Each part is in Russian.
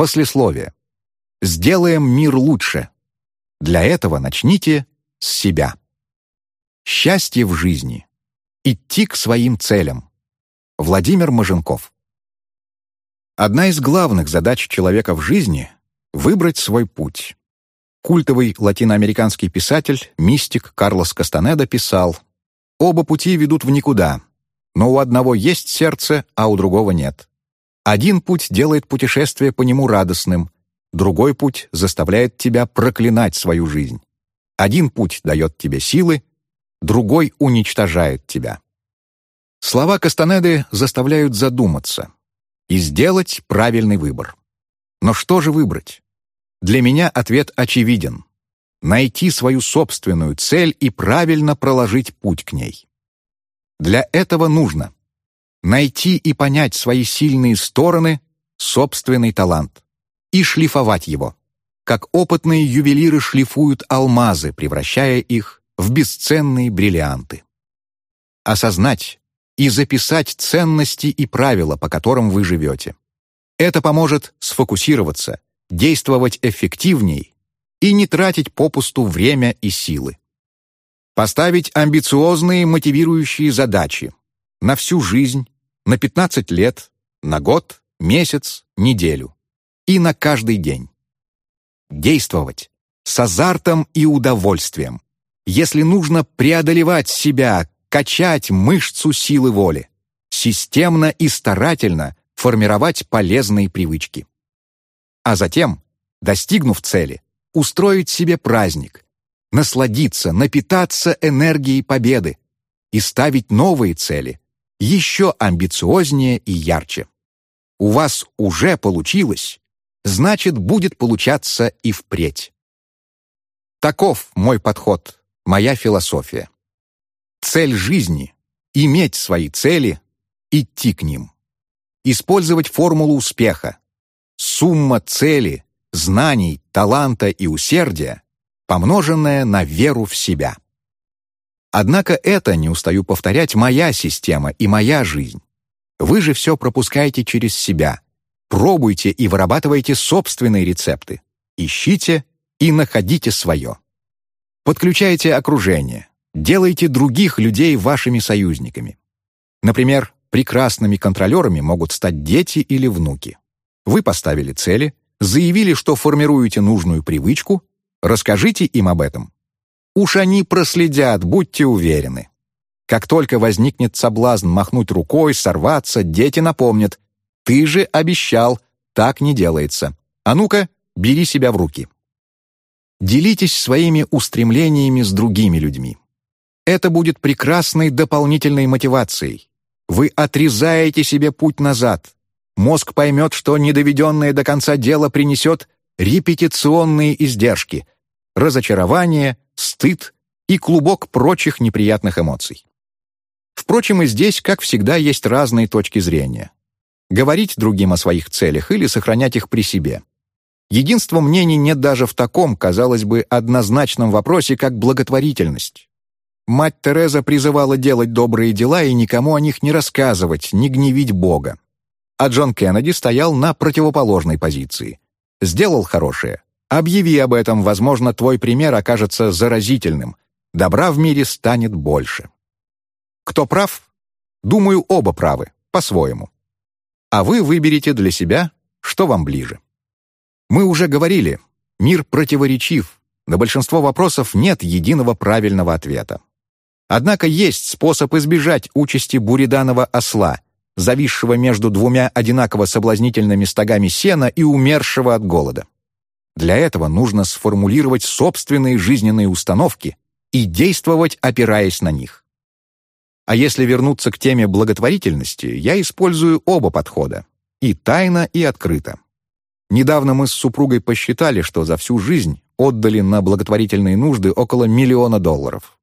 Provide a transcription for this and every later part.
Послесловие. Сделаем мир лучше. Для этого начните с себя. Счастье в жизни. Идти к своим целям. Владимир Маженков. Одна из главных задач человека в жизни — выбрать свой путь. Культовый латиноамериканский писатель, мистик Карлос Кастанеда писал «Оба пути ведут в никуда, но у одного есть сердце, а у другого нет. Один путь делает путешествие по нему радостным, другой путь заставляет тебя проклинать свою жизнь. Один путь дает тебе силы, другой уничтожает тебя. Слова Кастанеды заставляют задуматься и сделать правильный выбор. Но что же выбрать? Для меня ответ очевиден. Найти свою собственную цель и правильно проложить путь к ней. Для этого нужно найти и понять свои сильные стороны, собственный талант, и шлифовать его, как опытные ювелиры шлифуют алмазы, превращая их в бесценные бриллианты. Осознать и записать ценности и правила, по которым вы живете. Это поможет сфокусироваться, действовать эффективней и не тратить попусту время и силы. Поставить амбициозные мотивирующие задачи на всю жизнь, на 15 лет, на год, месяц, неделю и на каждый день. Действовать с азартом и удовольствием. Если нужно преодолевать себя, качать мышцу силы воли, системно и старательно формировать полезные привычки. А затем, достигнув цели, устроить себе праздник, насладиться, напитаться энергией победы и ставить новые цели, еще амбициознее и ярче. У вас уже получилось, значит, будет получаться и впредь. Таков мой подход, моя философия. Цель жизни — иметь свои цели, идти к ним. Использовать формулу успеха. Сумма цели, знаний, таланта и усердия, помноженная на веру в себя. Однако это, не устаю повторять, моя система и моя жизнь. Вы же все пропускаете через себя. Пробуйте и вырабатывайте собственные рецепты. Ищите и находите свое. Подключайте окружение. Делайте других людей вашими союзниками. Например, прекрасными контролерами могут стать дети или внуки. Вы поставили цели, заявили, что формируете нужную привычку, расскажите им об этом. Уж они проследят, будьте уверены. Как только возникнет соблазн махнуть рукой, сорваться, дети напомнят. «Ты же обещал, так не делается. А ну-ка, бери себя в руки». Делитесь своими устремлениями с другими людьми. Это будет прекрасной дополнительной мотивацией. Вы отрезаете себе путь назад. Мозг поймет, что недоведенное до конца дело принесет репетиционные издержки, разочарование, стыд и клубок прочих неприятных эмоций. Впрочем, и здесь, как всегда, есть разные точки зрения. Говорить другим о своих целях или сохранять их при себе. Единства мнений нет даже в таком, казалось бы, однозначном вопросе, как благотворительность. Мать Тереза призывала делать добрые дела и никому о них не рассказывать, не гневить Бога. А Джон Кеннеди стоял на противоположной позиции. Сделал хорошее, Объяви об этом, возможно, твой пример окажется заразительным. Добра в мире станет больше. Кто прав? Думаю, оба правы, по-своему. А вы выберете для себя, что вам ближе. Мы уже говорили, мир противоречив, на большинство вопросов нет единого правильного ответа. Однако есть способ избежать участи буриданова осла, зависшего между двумя одинаково соблазнительными стогами сена и умершего от голода. Для этого нужно сформулировать собственные жизненные установки и действовать, опираясь на них. А если вернуться к теме благотворительности, я использую оба подхода — и тайно, и открыто. Недавно мы с супругой посчитали, что за всю жизнь отдали на благотворительные нужды около миллиона долларов.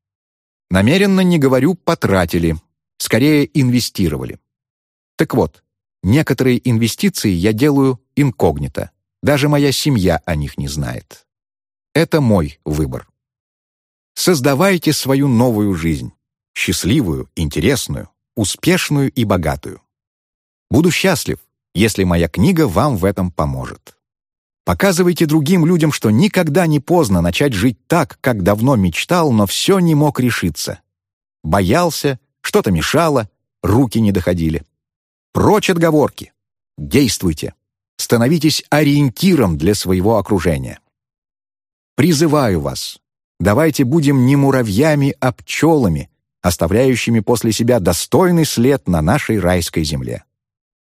Намеренно не говорю «потратили», скорее инвестировали. Так вот, некоторые инвестиции я делаю инкогнито, даже моя семья о них не знает. Это мой выбор. Создавайте свою новую жизнь. Счастливую, интересную, успешную и богатую. Буду счастлив, если моя книга вам в этом поможет. Показывайте другим людям, что никогда не поздно начать жить так, как давно мечтал, но все не мог решиться. Боялся, что-то мешало, руки не доходили. Прочь отговорки. Действуйте. Становитесь ориентиром для своего окружения. Призываю вас, давайте будем не муравьями, а пчелами, оставляющими после себя достойный след на нашей райской земле.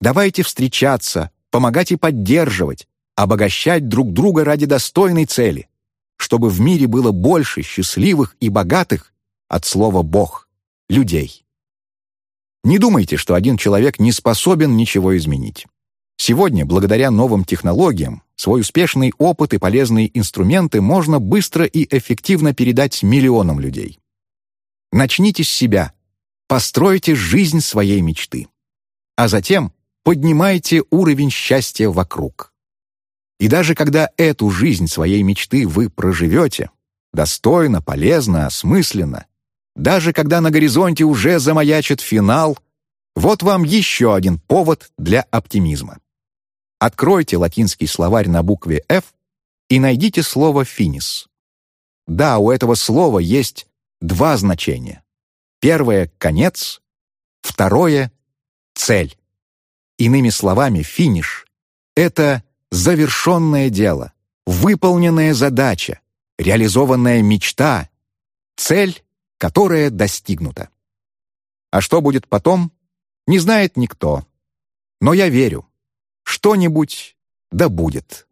Давайте встречаться, помогать и поддерживать, обогащать друг друга ради достойной цели, чтобы в мире было больше счастливых и богатых от слова «Бог» людей. Не думайте, что один человек не способен ничего изменить. Сегодня, благодаря новым технологиям, свой успешный опыт и полезные инструменты можно быстро и эффективно передать миллионам людей. Начните с себя, постройте жизнь своей мечты. А затем поднимайте уровень счастья вокруг. И даже когда эту жизнь своей мечты вы проживете, достойно, полезно, осмысленно, даже когда на горизонте уже замаячит финал, вот вам еще один повод для оптимизма. Откройте латинский словарь на букве «Ф» и найдите слово «финис». Да, у этого слова есть два значения. Первое — конец, второе — цель. Иными словами, финиш — это завершенное дело, выполненная задача, реализованная мечта, цель, которая достигнута. А что будет потом, не знает никто. Но я верю, что-нибудь да будет.